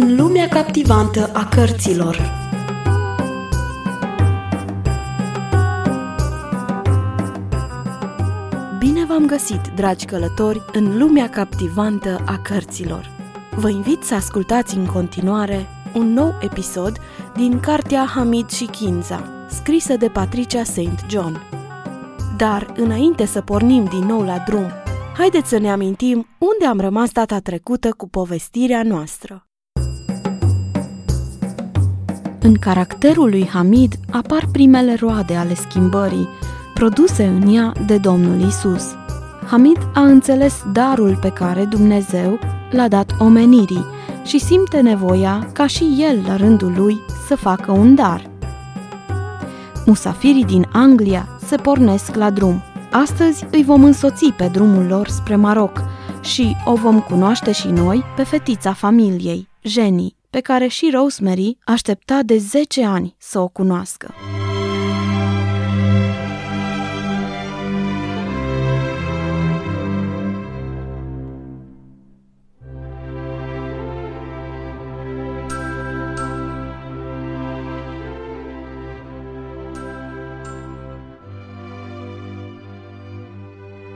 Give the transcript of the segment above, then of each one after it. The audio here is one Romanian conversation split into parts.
În lumea captivantă a cărților Bine v-am găsit, dragi călători, în lumea captivantă a cărților. Vă invit să ascultați în continuare un nou episod din cartea Hamid și Kinza, scrisă de Patricia St. John. Dar, înainte să pornim din nou la drum, haideți să ne amintim unde am rămas data trecută cu povestirea noastră. În caracterul lui Hamid apar primele roade ale schimbării, produse în ea de Domnul Isus. Hamid a înțeles darul pe care Dumnezeu l-a dat omenirii și simte nevoia ca și el, la rândul lui, să facă un dar. Musafirii din Anglia se pornesc la drum. Astăzi îi vom însoți pe drumul lor spre Maroc și o vom cunoaște și noi pe fetița familiei, Jenny, pe care și Rosemary aștepta de 10 ani să o cunoască.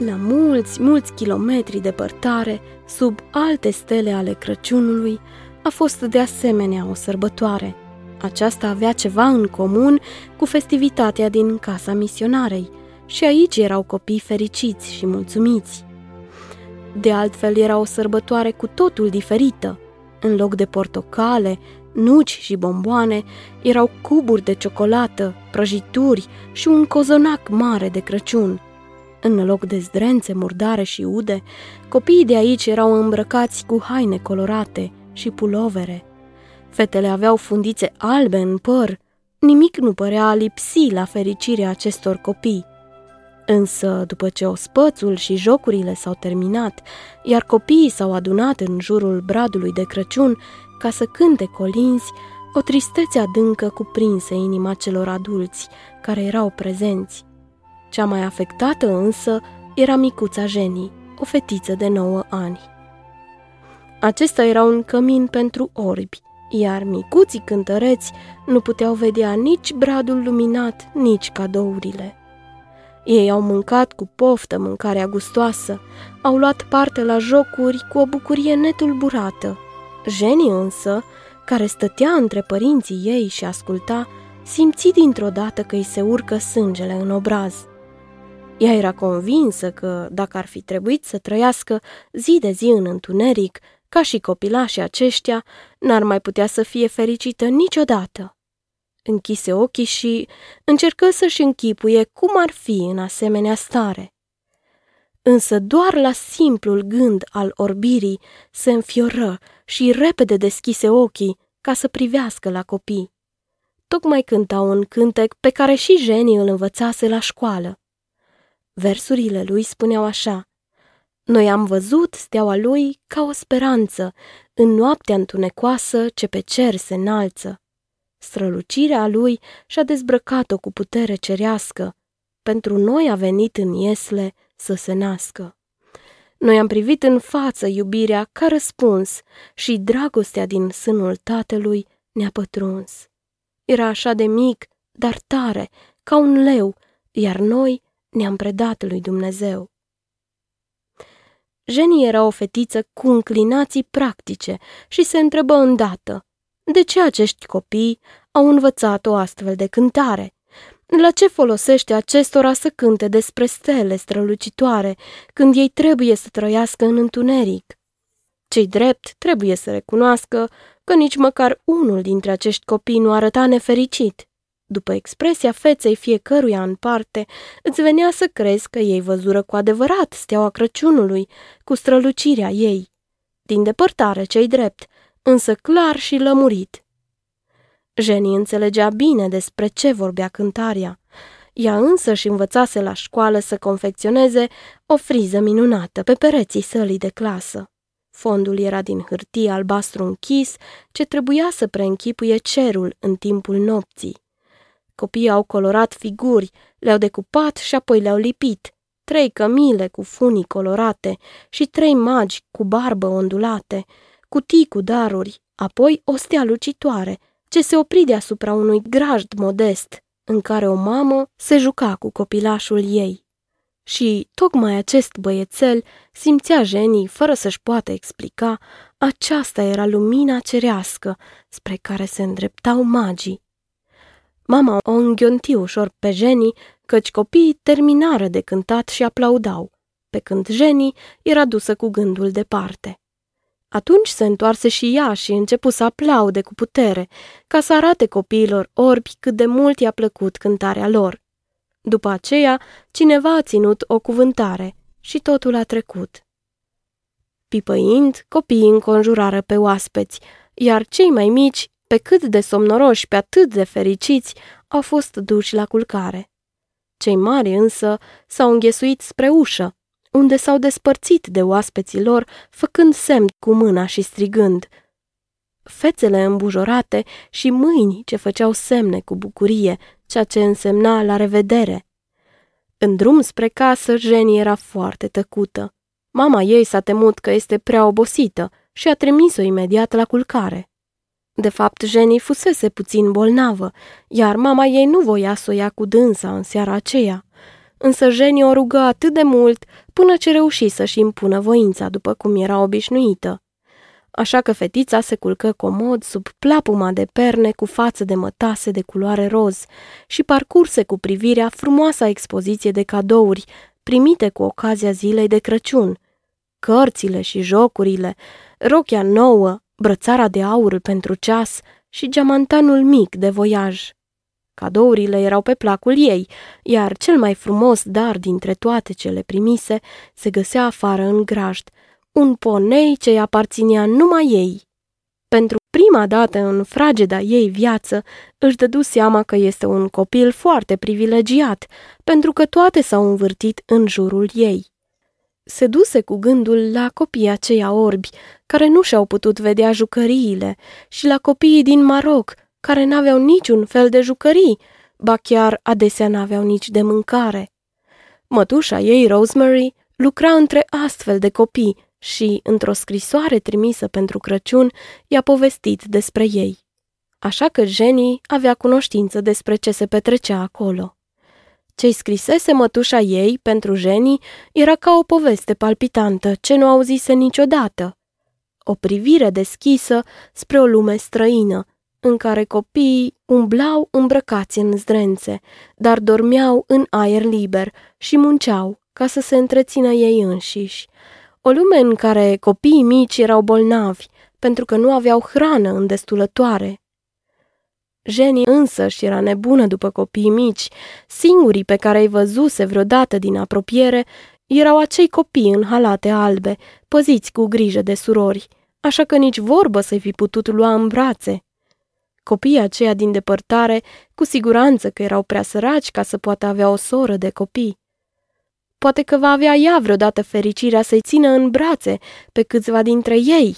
La mulți, mulți kilometri depărtare, sub alte stele ale Crăciunului, a fost de asemenea o sărbătoare. Aceasta avea ceva în comun cu festivitatea din casa misionarei și aici erau copii fericiți și mulțumiți. De altfel era o sărbătoare cu totul diferită. În loc de portocale, nuci și bomboane, erau cuburi de ciocolată, prăjituri și un cozonac mare de Crăciun – în loc de zdrențe murdare și ude, copiii de aici erau îmbrăcați cu haine colorate și pulovere. Fetele aveau fundițe albe în păr, nimic nu părea a lipsi la fericirea acestor copii. Însă, după ce ospățul și jocurile s-au terminat, iar copiii s-au adunat în jurul bradului de Crăciun ca să cânte colinzi, o tristețe adâncă cuprinse inima celor adulți care erau prezenți. Cea mai afectată însă era micuța Jenny, o fetiță de 9 ani. Acesta era un cămin pentru orbi, iar micuții cântăreți nu puteau vedea nici bradul luminat, nici cadourile. Ei au mâncat cu poftă mâncarea gustoasă, au luat parte la jocuri cu o bucurie netulburată. Jenny însă, care stătea între părinții ei și asculta, simți dintr-o dată că îi se urcă sângele în obraz. Ea era convinsă că, dacă ar fi trebuit să trăiască zi de zi în întuneric, ca și copilașii aceștia, n-ar mai putea să fie fericită niciodată. Închise ochii și încercă să-și închipuie cum ar fi în asemenea stare. Însă doar la simplul gând al orbirii se înfioră și repede deschise ochii ca să privească la copii. Tocmai cânta un cântec pe care și Jenny îl învățase la școală. Versurile lui spuneau așa, Noi am văzut steaua lui ca o speranță, în noaptea întunecoasă ce pe cer se înalță. Strălucirea lui și-a dezbrăcat-o cu putere cerească, pentru noi a venit în iesle să se nască. Noi am privit în față iubirea ca răspuns și dragostea din sânul tatălui ne-a pătruns. Era așa de mic, dar tare, ca un leu, iar noi ne-am predat lui Dumnezeu. Jenny era o fetiță cu înclinații practice și se întrebă îndată de ce acești copii au învățat o astfel de cântare. La ce folosește acestora să cânte despre stele strălucitoare când ei trebuie să trăiască în întuneric? Cei drept trebuie să recunoască că nici măcar unul dintre acești copii nu arăta nefericit. După expresia feței fiecăruia în parte, îți venea să crezi că ei văzură cu adevărat steaua Crăciunului, cu strălucirea ei. Din depărtare cei drept, însă clar și lămurit. Jenny înțelegea bine despre ce vorbea cântarea. Ea însă și învățase la școală să confecționeze o friză minunată pe pereții sălii de clasă. Fondul era din hârtie albastru închis, ce trebuia să preînchipuie cerul în timpul nopții. Copiii au colorat figuri, le-au decupat și apoi le-au lipit. Trei cămile cu funii colorate și trei magi cu barbă ondulate, cutii cu daruri, apoi o stea lucitoare, ce se opri deasupra unui grajd modest, în care o mamă se juca cu copilașul ei. Și tocmai acest băiețel simțea genii, fără să-și poată explica, aceasta era lumina cerească spre care se îndreptau magii. Mama o înghionti ușor pe genii, căci copiii terminară de cântat și aplaudau, pe când genii era dusă cu gândul departe. Atunci se întoarse și ea și începu să aplaude cu putere, ca să arate copiilor orbi cât de mult i-a plăcut cântarea lor. După aceea, cineva a ținut o cuvântare și totul a trecut. Pipăind, copiii înconjurară pe oaspeți, iar cei mai mici, pe cât de somnoroși, pe atât de fericiți, au fost duși la culcare. Cei mari însă s-au înghesuit spre ușă, unde s-au despărțit de oaspeții lor, făcând semn cu mâna și strigând. Fețele îmbujorate și mâini ce făceau semne cu bucurie, ceea ce însemna la revedere. În drum spre casă, Jenny era foarte tăcută. Mama ei s-a temut că este prea obosită și a trimis-o imediat la culcare. De fapt, Jenny fusese puțin bolnavă, iar mama ei nu voia să o ia cu dânsa în seara aceea. Însă Jenny o rugă atât de mult până ce reuși să-și impună voința după cum era obișnuită așa că fetița se culcă comod sub plapuma de perne cu față de mătase de culoare roz și parcurse cu privirea frumoasa expoziție de cadouri primite cu ocazia zilei de Crăciun. Cărțile și jocurile, rochia nouă, brățara de aur pentru ceas și geamantanul mic de voiaj. Cadourile erau pe placul ei, iar cel mai frumos dar dintre toate cele primise se găsea afară în grajd, un ponei ce aparținea numai ei. Pentru prima dată în frageda ei viață, își dădu seama că este un copil foarte privilegiat, pentru că toate s-au învârtit în jurul ei. Se duse cu gândul la copiii aceia orbi, care nu și-au putut vedea jucăriile, și la copiii din Maroc, care n-aveau niciun fel de jucării, ba chiar adesea n-aveau nici de mâncare. Mătușa ei, Rosemary, lucra între astfel de copii și, într-o scrisoare trimisă pentru Crăciun, i-a povestit despre ei. Așa că Jenny avea cunoștință despre ce se petrecea acolo. Ce-i scrisese mătușa ei pentru Jenny era ca o poveste palpitantă ce nu auzise niciodată. O privire deschisă spre o lume străină, în care copiii umblau îmbrăcați în zdrențe, dar dormeau în aer liber și munceau ca să se întrețină ei înșiși, o lume în care copiii mici erau bolnavi, pentru că nu aveau hrană în destulătoare. Jenny însă și era nebună după copiii mici, singurii pe care îi văzuse vreodată din apropiere erau acei copii în halate albe, păziți cu grijă de surori, așa că nici vorbă să-i fi putut lua în brațe. Copiii aceia din depărtare, cu siguranță că erau prea săraci ca să poată avea o soră de copii. Poate că va avea ea vreodată fericirea să-i țină în brațe pe câțiva dintre ei.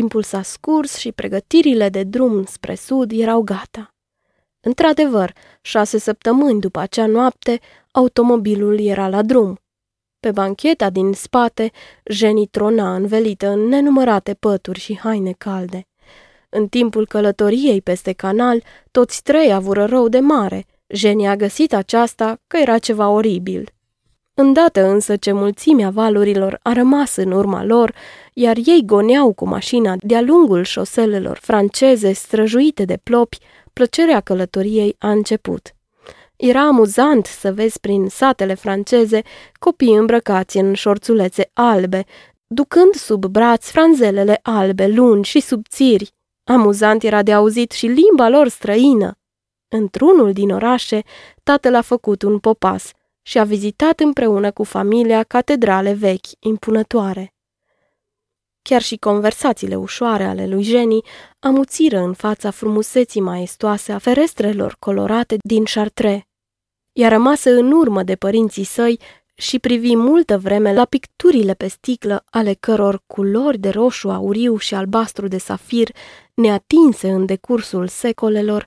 Timpul s-a scurs și pregătirile de drum spre sud erau gata. Într-adevăr, șase săptămâni după acea noapte, automobilul era la drum. Pe bancheta din spate, Jenny trona învelită în nenumărate pături și haine calde. În timpul călătoriei peste canal, toți trei avură rău de mare. Jenny a găsit aceasta că era ceva oribil. Îndată însă ce mulțimea valurilor a rămas în urma lor, iar ei goneau cu mașina de-a lungul șoselelor franceze străjuite de plopi, plăcerea călătoriei a început. Era amuzant să vezi prin satele franceze copii îmbrăcați în șorțulețe albe, ducând sub braț franzelele albe, lungi și subțiri. Amuzant era de auzit și limba lor străină. Într-unul din orașe, tatăl a făcut un popas și a vizitat împreună cu familia catedrale vechi, impunătoare. Chiar și conversațiile ușoare ale lui Jenny amuțiră în fața frumuseții maestoase a ferestrelor colorate din Chartres. Ea rămasă în urmă de părinții săi și privi multă vreme la picturile pe sticlă ale căror culori de roșu, auriu și albastru de safir, neatinse în decursul secolelor,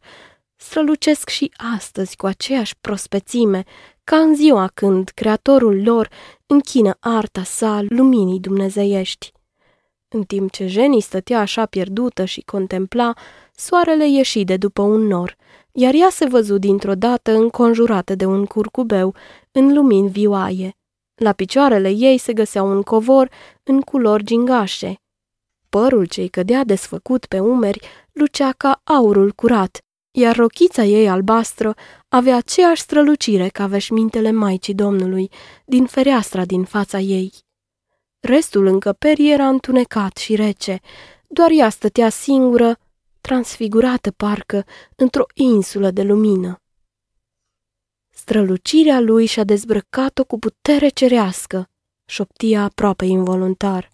strălucesc și astăzi cu aceeași prospețime, ca în ziua când creatorul lor închină arta sa luminii dumnezeiești. În timp ce Jenny stătea așa pierdută și contempla, soarele ieși de după un nor, iar ea se văzu dintr-o dată înconjurată de un curcubeu în lumini vioaie. La picioarele ei se găsea un covor în culori gingașe. Părul ce-i cădea desfăcut pe umeri lucea ca aurul curat, iar rochița ei albastră avea aceeași strălucire ca veșmintele Maicii Domnului din fereastra din fața ei. Restul încăperii era întunecat și rece, doar ea stătea singură, transfigurată parcă într-o insulă de lumină. Strălucirea lui și-a dezbrăcat-o cu putere cerească, șoptia aproape involuntar.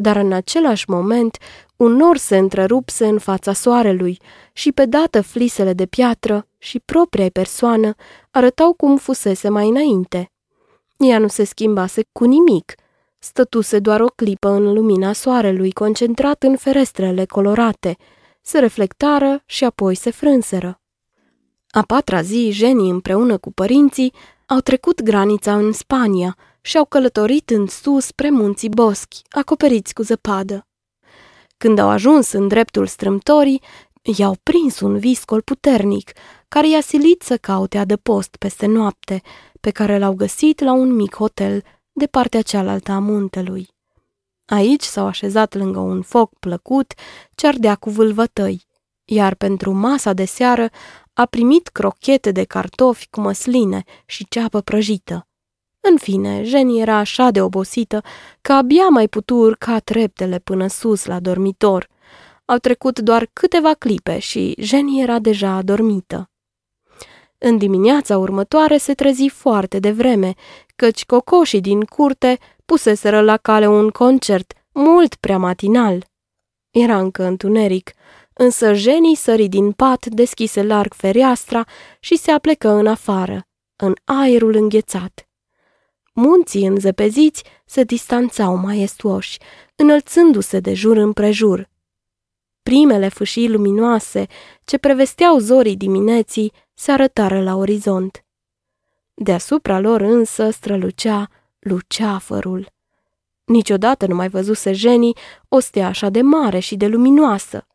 Dar în același moment, un nor se întrerupse în fața soarelui și pe dată flisele de piatră și propria persoană arătau cum fusese mai înainte. Ea nu se schimbase cu nimic, stătuse doar o clipă în lumina soarelui, concentrat în ferestrele colorate, se reflectară și apoi se frânseră. A patra zi, Jenny împreună cu părinții au trecut granița în Spania și au călătorit în sus spre munții Boschi, acoperiți cu zăpadă. Când au ajuns în dreptul strâmtorii, i-au prins un viscol puternic, care i-a silit să caute adăpost peste noapte, pe care l-au găsit la un mic hotel de partea cealaltă a muntelui. Aici s-au așezat lângă un foc plăcut ce ardea cu vâlvătăi, iar pentru masa de seară a primit crochete de cartofi cu măsline și ceapă prăjită. În fine, Jenny era așa de obosită că abia mai putu urca treptele până sus la dormitor. Au trecut doar câteva clipe și Jenny era deja adormită. În dimineața următoare se trezi foarte devreme, căci cocoșii din curte puseseră la cale un concert mult prea matinal. Era încă întuneric, însă Jenny sări din pat, deschise larg fereastra și se aplecă în afară, în aerul înghețat. Munții înzăpeziți se distanțau maestuoși, înălțându-se de jur împrejur. Primele fâșii luminoase, ce prevesteau zorii dimineții, se arătară la orizont. Deasupra lor însă strălucea luceafărul. Niciodată nu mai văzuse Jenny o stea așa de mare și de luminoasă.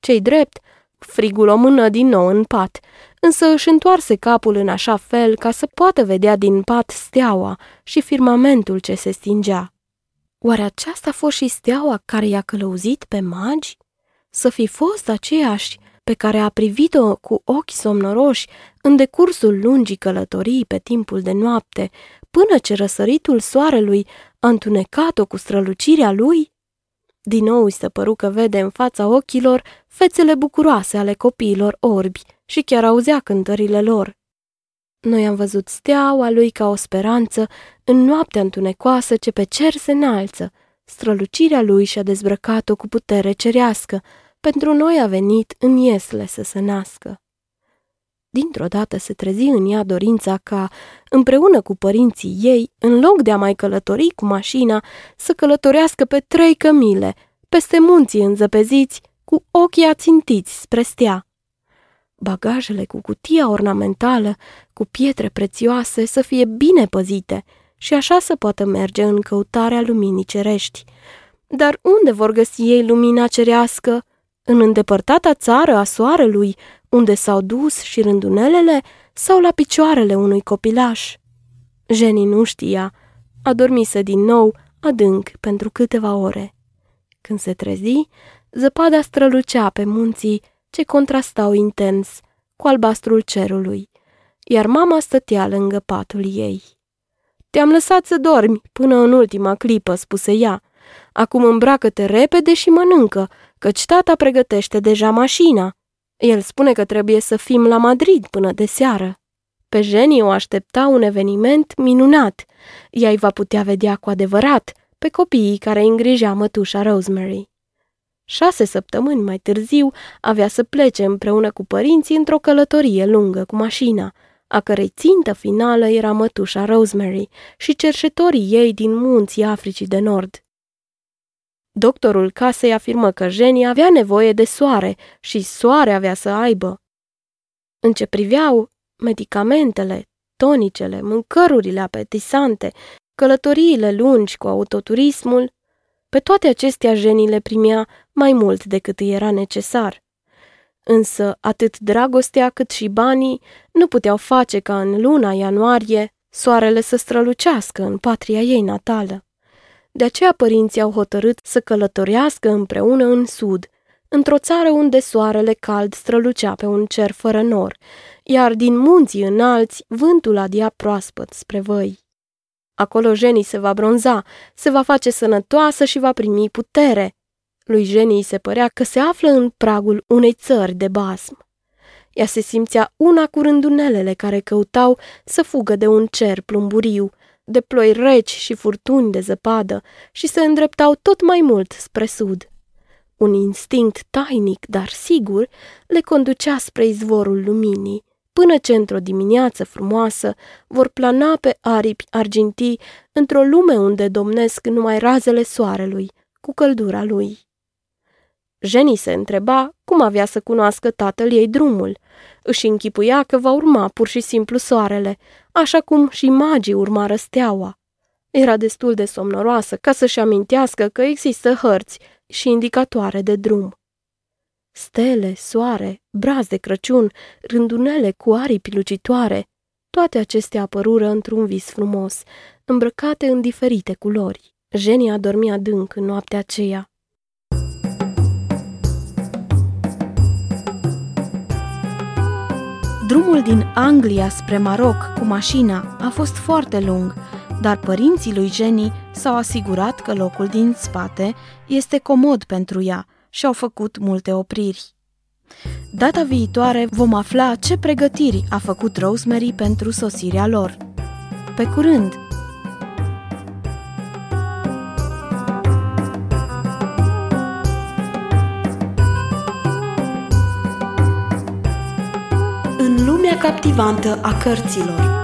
Cei drept, frigul o mână din nou în pat, însă își întoarse capul în așa fel ca să poată vedea din pat steaua și firmamentul ce se stingea. Oare aceasta a fost și steaua care i-a călăuzit pe magi? Să fi fost aceeași pe care a privit-o cu ochi somnoroși în decursul lungii călătorii pe timpul de noapte, până ce răsăritul soarelui a întunecat-o cu strălucirea lui? Din nou îi se păru că vede în fața ochilor fețele bucuroase ale copiilor orbi și chiar auzea cântările lor. Noi am văzut steaua lui ca o speranță în noaptea întunecoasă ce pe cer se înalță. Strălucirea lui și-a dezbrăcat-o cu putere cerească. Pentru noi a venit în iesle să se nască. Dintr-o dată se trezi în ea dorința ca, împreună cu părinții ei, în loc de a mai călători cu mașina, să călătorească pe trei cămile, peste munții înzăpeziți, cu ochii ațintiți spre stea. Bagajele cu cutia ornamentală, cu pietre prețioase, să fie bine păzite și așa să poată merge în căutarea luminii cerești. Dar unde vor găsi ei lumina cerească? În îndepărtata țară a soarelui, unde s-au dus și rândunelele, sau la picioarele unui copilaș? Jenny nu știa. Adormise din nou, adânc, pentru câteva ore. Când se trezi, zăpada strălucea pe munții ce contrastau intens cu albastrul cerului, iar mama stătea lângă patul ei. Te-am lăsat să dormi până în ultima clipă, spuse ea. Acum îmbracă-te repede și mănâncă, căci tata pregătește deja mașina. El spune că trebuie să fim la Madrid până de seară. Pe Jenny o aștepta un eveniment minunat. Ea îi va putea vedea cu adevărat pe copiii care îngrijea mătușa Rosemary. Șase săptămâni mai târziu avea să plece împreună cu părinții într-o călătorie lungă cu mașina, a cărei țintă finală era mătușa Rosemary și cerșetorii ei din munții Africii de Nord. Doctorul casei afirmă că Jenny avea nevoie de soare și soare avea să aibă. În ce priveau medicamentele, tonicele, mâncărurile apetisante, călătoriile lungi cu autoturismul, pe toate acestea Jenny le primea mai mult decât îi era necesar. Însă atât dragostea cât și banii nu puteau face ca în luna ianuarie soarele să strălucească în patria ei natală. De aceea părinții au hotărât să călătorească împreună în sud, într-o țară unde soarele cald strălucea pe un cer fără nor, iar din munții înalți vântul adia proaspăt spre văi. Acolo Jenny se va bronza, se va face sănătoasă și va primi putere. Lui Jenny se părea că se află în pragul unei țări de basm. Ea se simțea una cu rândunelele care căutau să fugă de un cer plumburiu, de ploi reci și furtuni de zăpadă și se îndreptau tot mai mult spre sud. Un instinct tainic, dar sigur, le conducea spre izvorul luminii, până ce într-o dimineață frumoasă vor plana pe aripi argintii într-o lume unde domnesc numai razele soarelui, cu căldura lui. Jenny se întreba cum avea să cunoască tatăl ei drumul. Își închipuia că va urma pur și simplu soarele, așa cum și magii urmară steaua. Era destul de somnoroasă ca să-și amintească că există hărți și indicatoare de drum. Stele, soare, braz de Crăciun, rândunele cu aripi lucitoare, toate acestea apărură într-un vis frumos, îmbrăcate în diferite culori. Jenia dormia adânc în noaptea aceea. Drumul din Anglia spre Maroc cu mașina a fost foarte lung, dar părinții lui Jenny s-au asigurat că locul din spate este comod pentru ea și au făcut multe opriri. Data viitoare vom afla ce pregătiri a făcut Rosemary pentru sosirea lor. Pe curând! Captivantă a cărților